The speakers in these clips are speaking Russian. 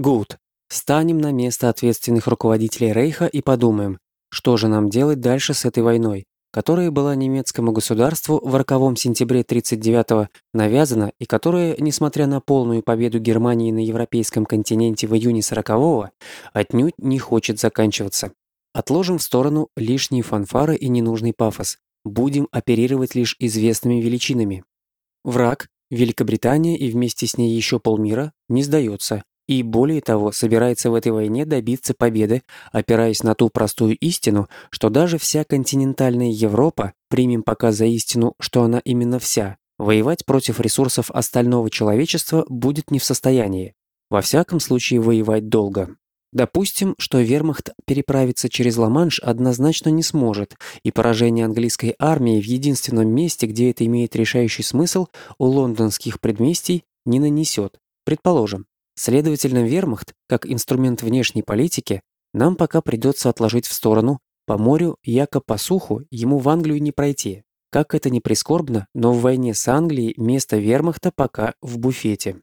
Гуд. Станем на место ответственных руководителей Рейха и подумаем, что же нам делать дальше с этой войной, которая была немецкому государству в роковом сентябре 1939 навязана и которая, несмотря на полную победу Германии на европейском континенте в июне 40-го, отнюдь не хочет заканчиваться. Отложим в сторону лишние фанфары и ненужный пафос. Будем оперировать лишь известными величинами. Враг, Великобритания и вместе с ней еще полмира, не сдается и, более того, собирается в этой войне добиться победы, опираясь на ту простую истину, что даже вся континентальная Европа, примем пока за истину, что она именно вся, воевать против ресурсов остального человечества будет не в состоянии. Во всяком случае, воевать долго. Допустим, что вермахт переправиться через Ла-Манш однозначно не сможет, и поражение английской армии в единственном месте, где это имеет решающий смысл, у лондонских предместий, не нанесет. Предположим. Следовательно, вермахт, как инструмент внешней политики, нам пока придется отложить в сторону, по морю, яко по суху, ему в Англию не пройти. Как это ни прискорбно, но в войне с Англией место вермахта пока в буфете.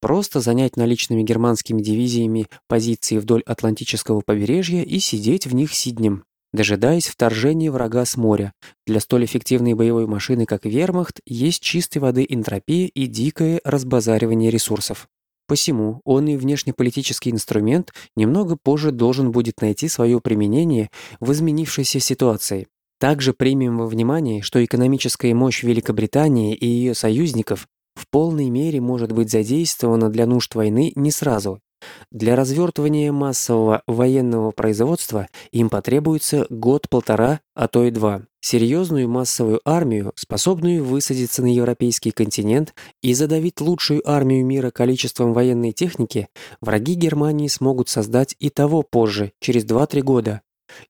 Просто занять наличными германскими дивизиями позиции вдоль Атлантического побережья и сидеть в них сиднем, дожидаясь вторжения врага с моря. Для столь эффективной боевой машины, как вермахт, есть чистой воды энтропия и дикое разбазаривание ресурсов. Посему он и внешнеполитический инструмент немного позже должен будет найти свое применение в изменившейся ситуации. Также примем во внимание, что экономическая мощь Великобритании и ее союзников в полной мере может быть задействована для нужд войны не сразу, для развертывания массового военного производства им потребуется год-полтора, а то и два. Серьезную массовую армию, способную высадиться на европейский континент и задавить лучшую армию мира количеством военной техники, враги Германии смогут создать и того позже, через 2-3 года.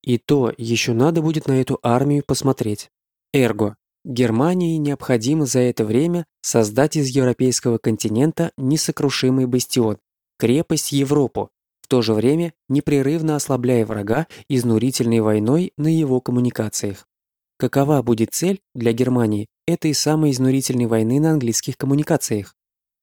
И то еще надо будет на эту армию посмотреть. Эрго. Германии необходимо за это время создать из европейского континента несокрушимый бастион, крепость Европу, в то же время непрерывно ослабляя врага изнурительной войной на его коммуникациях. Какова будет цель для Германии этой самой изнурительной войны на английских коммуникациях?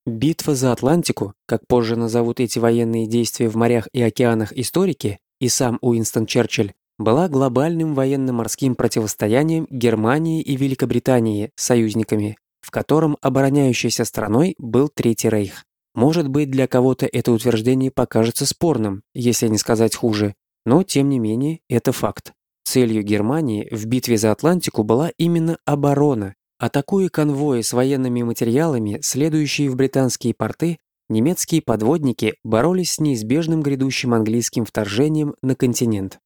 Битва за Атлантику, как позже назовут эти военные действия в морях и океанах историки, и сам Уинстон Черчилль, была глобальным военно-морским противостоянием Германии и Великобритании союзниками, в котором обороняющейся страной был Третий Рейх. Может быть, для кого-то это утверждение покажется спорным, если не сказать хуже, но, тем не менее, это факт. Целью Германии в битве за Атлантику была именно оборона. Атакуя конвои с военными материалами, следующие в британские порты, немецкие подводники боролись с неизбежным грядущим английским вторжением на континент.